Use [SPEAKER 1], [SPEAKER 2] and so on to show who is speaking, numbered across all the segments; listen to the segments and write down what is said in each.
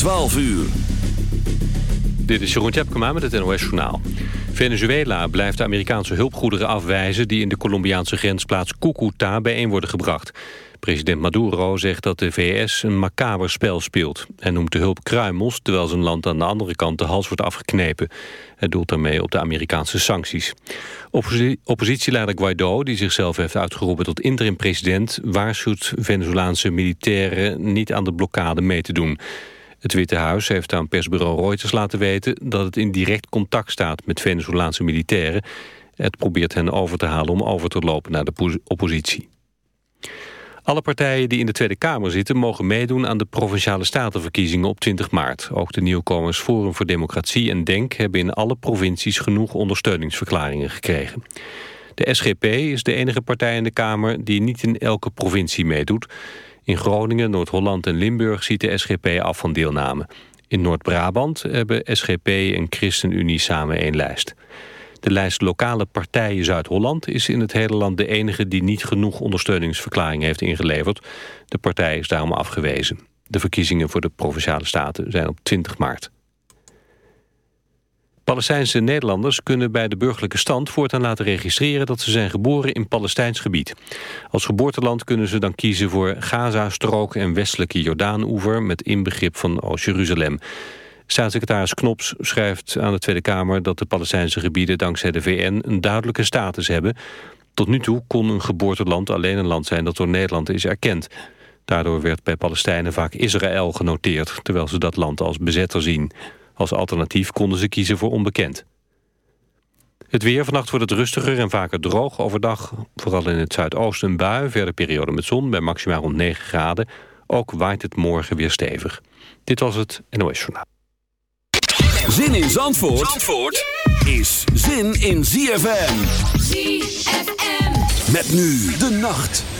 [SPEAKER 1] 12 uur.
[SPEAKER 2] Dit is Jeroen Tjepkema met het NOS Journaal. Venezuela blijft de Amerikaanse hulpgoederen afwijzen... die in de Colombiaanse grensplaats Cucuta bijeen worden gebracht. President Maduro zegt dat de VS een macaber spel speelt. Hij noemt de hulp kruimels, terwijl zijn land aan de andere kant de hals wordt afgeknepen. Hij doelt daarmee op de Amerikaanse sancties. oppositieleider Guaido, die zichzelf heeft uitgeroepen tot interim-president... waarschuwt Venezolaanse militairen niet aan de blokkade mee te doen... Het Witte Huis heeft aan persbureau Reuters laten weten... dat het in direct contact staat met Venezolaanse militairen. Het probeert hen over te halen om over te lopen naar de oppositie. Alle partijen die in de Tweede Kamer zitten... mogen meedoen aan de Provinciale Statenverkiezingen op 20 maart. Ook de nieuwkomers Forum voor Democratie en DENK... hebben in alle provincies genoeg ondersteuningsverklaringen gekregen. De SGP is de enige partij in de Kamer die niet in elke provincie meedoet... In Groningen, Noord-Holland en Limburg ziet de SGP af van deelname. In Noord-Brabant hebben SGP en ChristenUnie samen één lijst. De lijst Lokale Partijen Zuid-Holland is in het hele land de enige die niet genoeg ondersteuningsverklaring heeft ingeleverd. De partij is daarom afgewezen. De verkiezingen voor de Provinciale Staten zijn op 20 maart. Palestijnse Nederlanders kunnen bij de burgerlijke stand voortaan laten registreren dat ze zijn geboren in Palestijns gebied. Als geboorteland kunnen ze dan kiezen voor Gaza-strook en westelijke Jordaan-oever met inbegrip van Oost-Jeruzalem. Staatssecretaris Knops schrijft aan de Tweede Kamer dat de Palestijnse gebieden dankzij de VN een duidelijke status hebben. Tot nu toe kon een geboorteland alleen een land zijn dat door Nederland is erkend. Daardoor werd bij Palestijnen vaak Israël genoteerd, terwijl ze dat land als bezetter zien. Als alternatief konden ze kiezen voor onbekend. Het weer, vannacht wordt het rustiger en vaker droog. Overdag, vooral in het zuidoosten een bui. Verder periode met zon bij maximaal rond 9 graden. Ook waait het morgen weer stevig. Dit was het NOS Journaal.
[SPEAKER 1] Zin in Zandvoort, Zandvoort is zin in ZFM.
[SPEAKER 3] ZFM.
[SPEAKER 1] Met nu de nacht.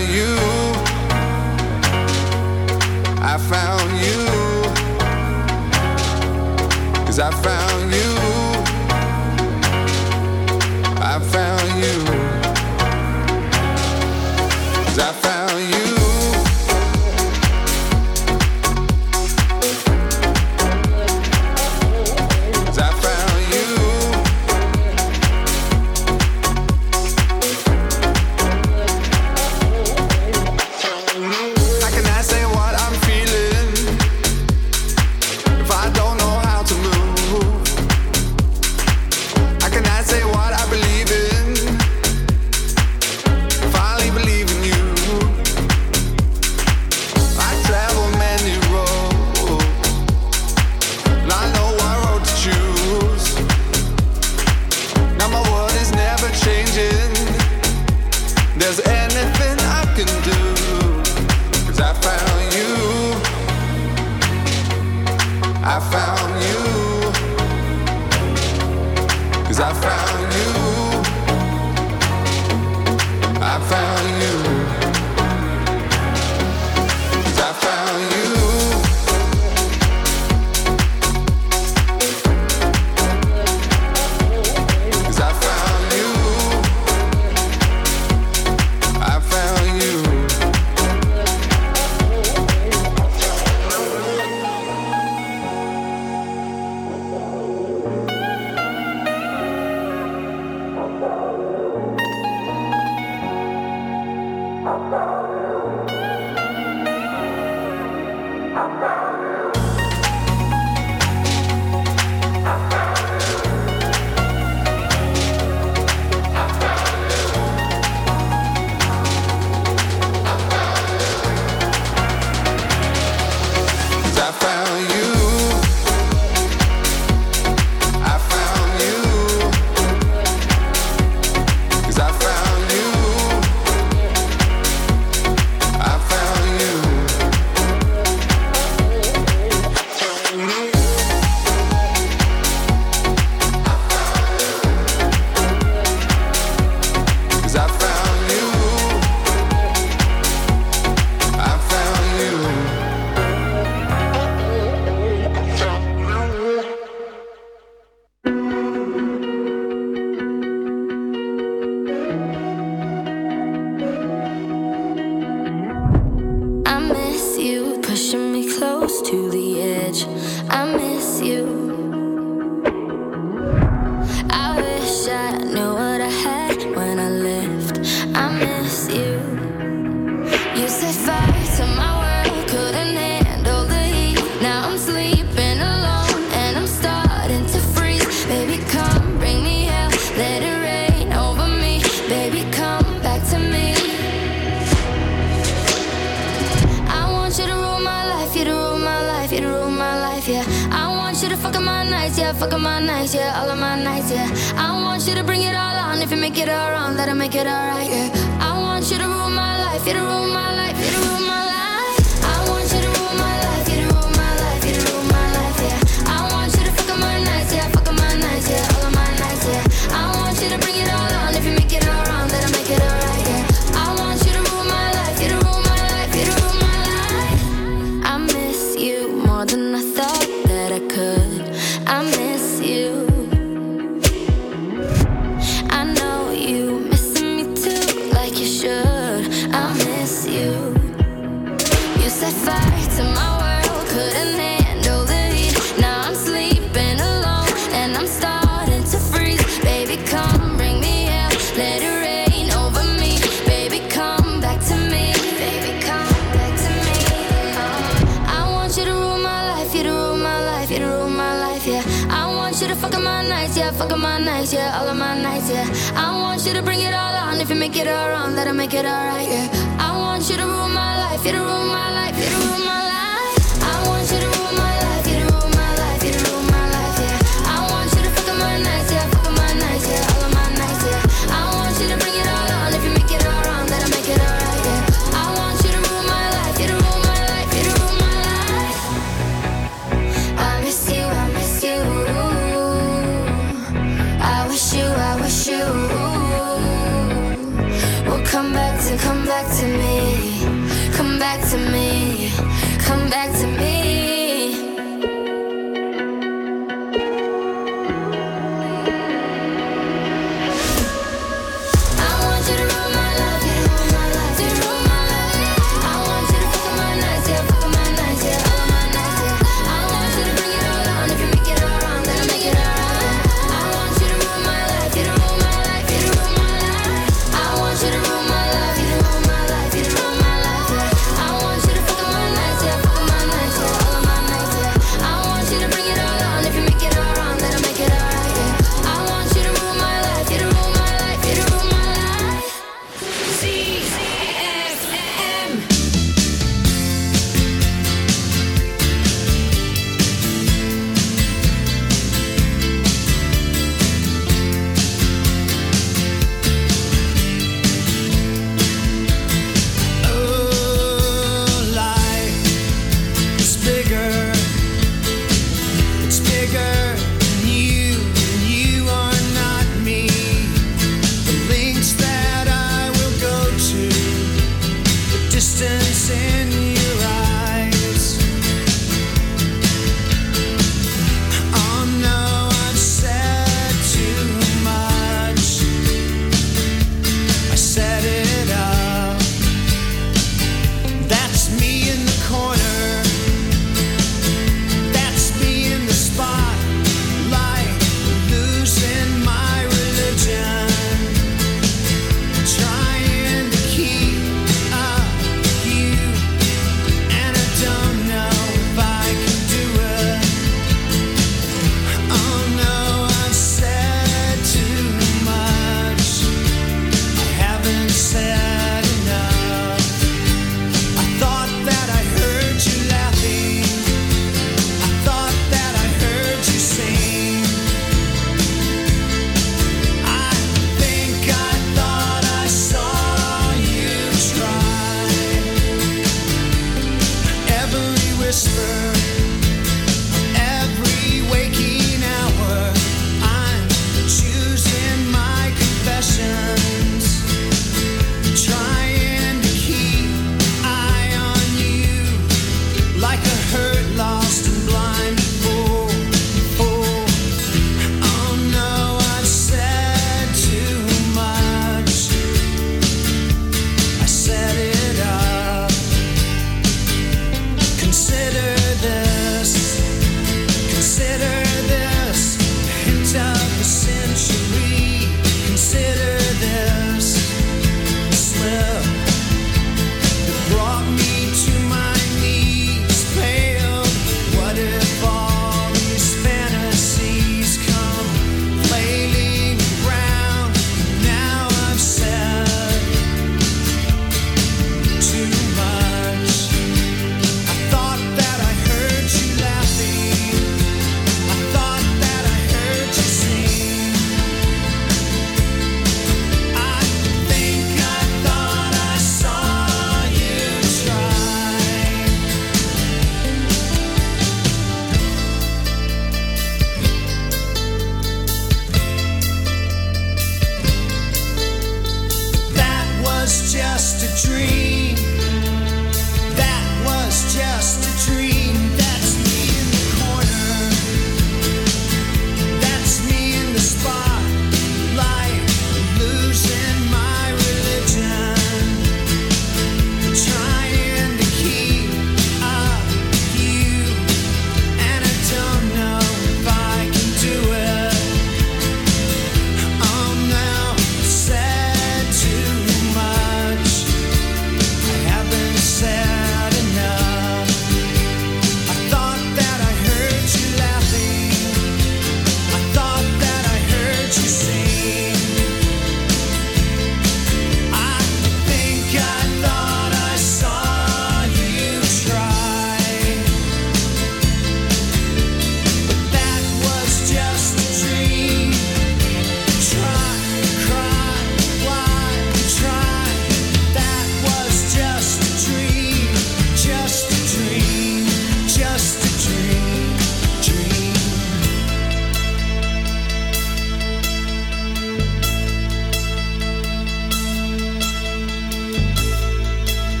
[SPEAKER 4] you. I found I found you. I found you.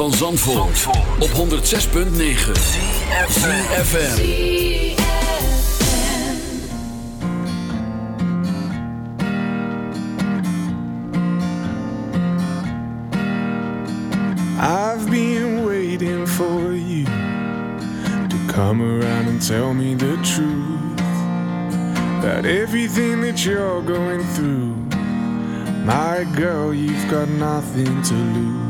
[SPEAKER 1] van Zandvoort, op 106.9 FM.
[SPEAKER 5] I've been waiting for you to come around and tell me the truth about everything that you're going through. My girl, you've got nothing to lose.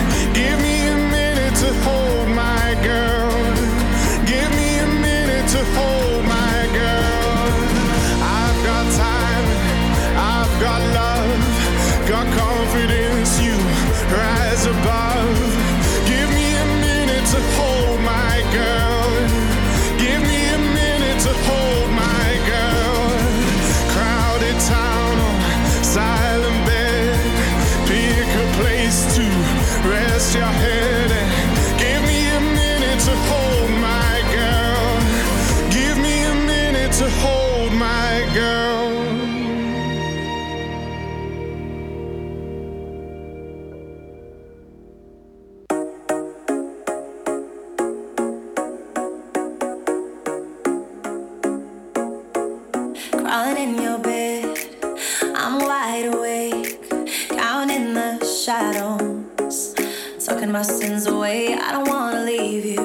[SPEAKER 5] My
[SPEAKER 6] sins away. I don't wanna leave you.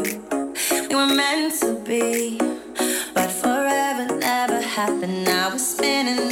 [SPEAKER 6] We were meant to be, but forever never happened. Now we're spinning.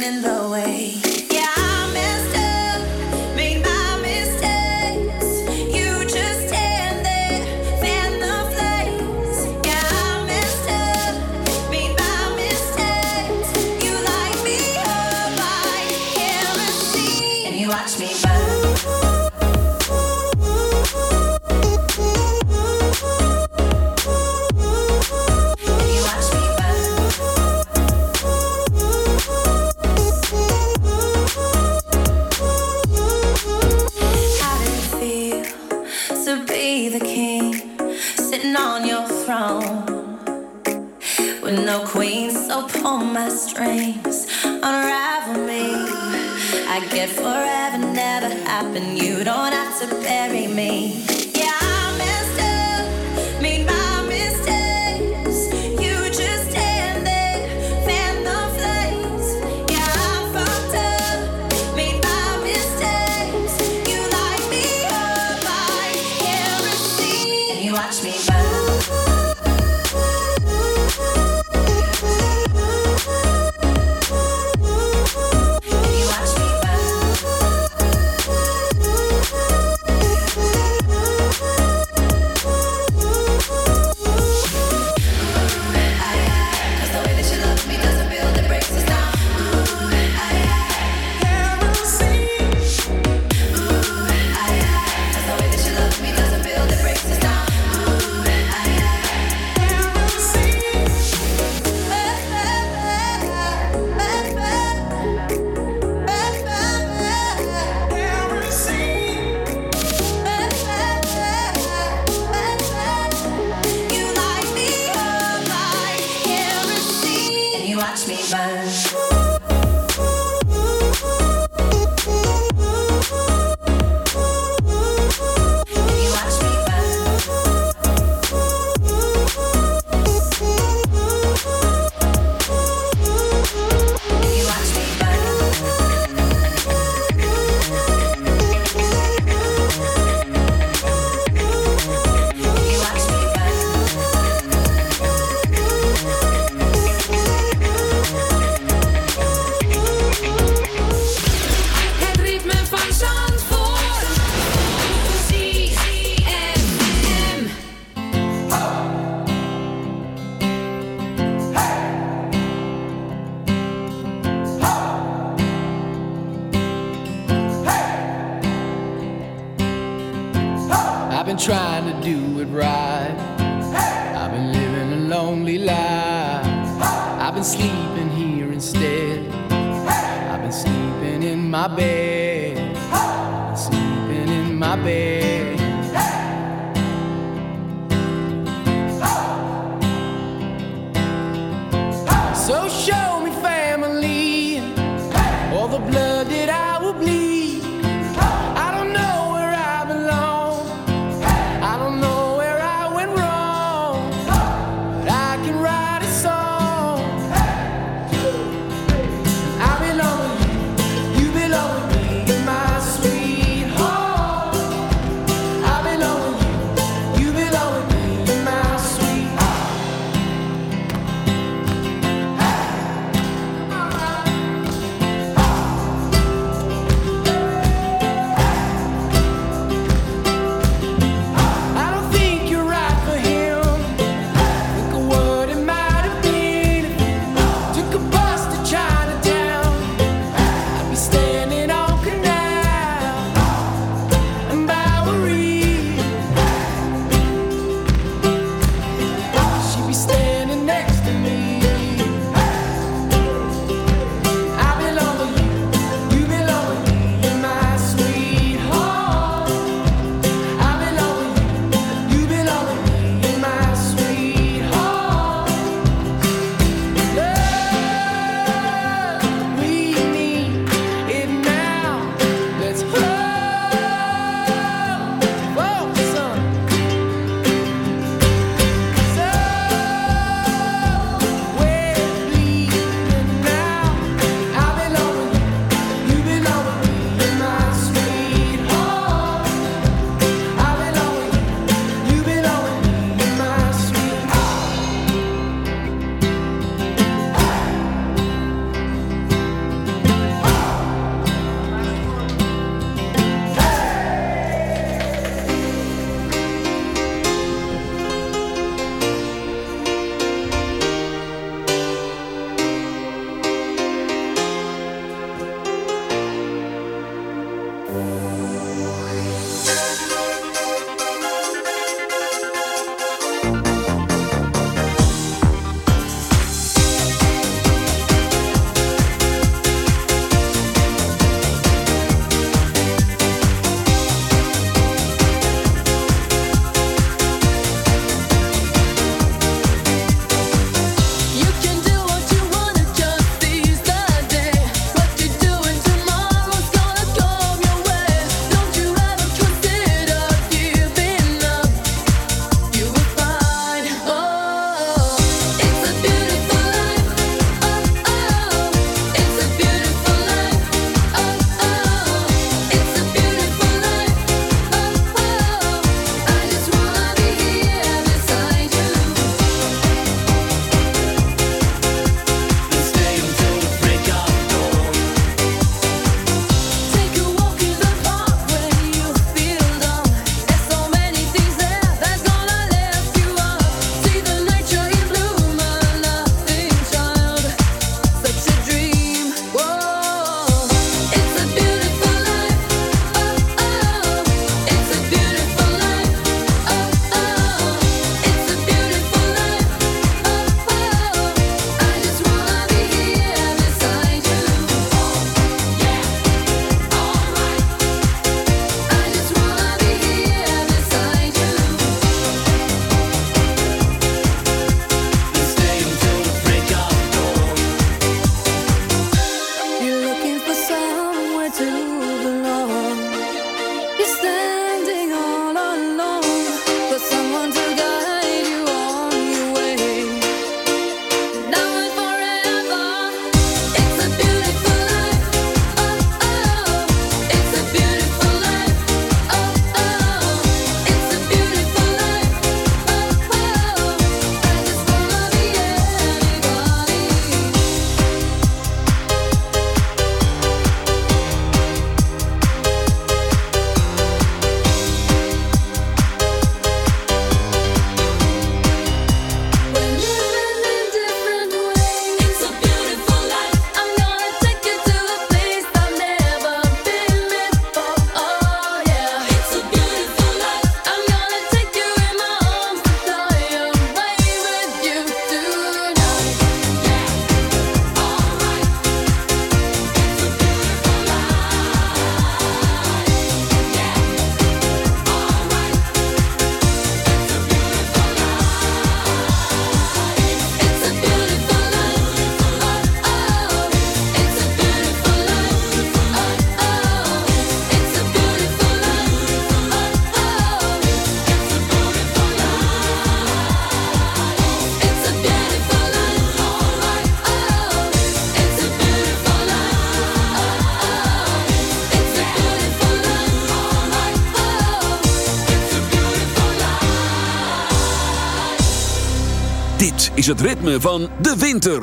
[SPEAKER 1] is het ritme van de winter.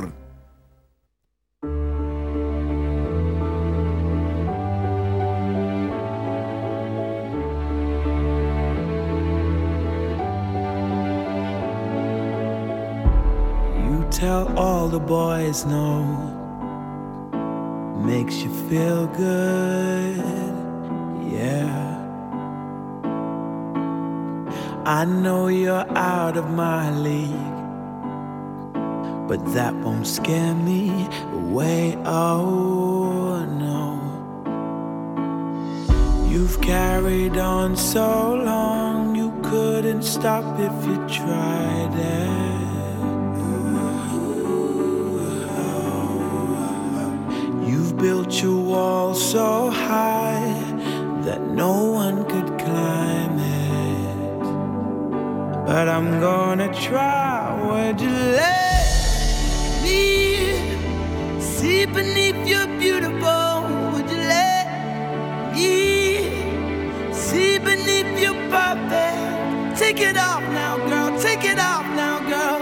[SPEAKER 7] You tell all the boys no. scare me away. Oh no. You've carried on so long, you couldn't stop if you tried it. You've built your wall so high that no one could climb it. But I'm gonna try. Would you let? see beneath your beautiful. Would you let me see beneath your perfect? Take it off now, girl. Take it off now, girl.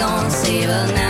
[SPEAKER 7] gonna see you
[SPEAKER 8] now.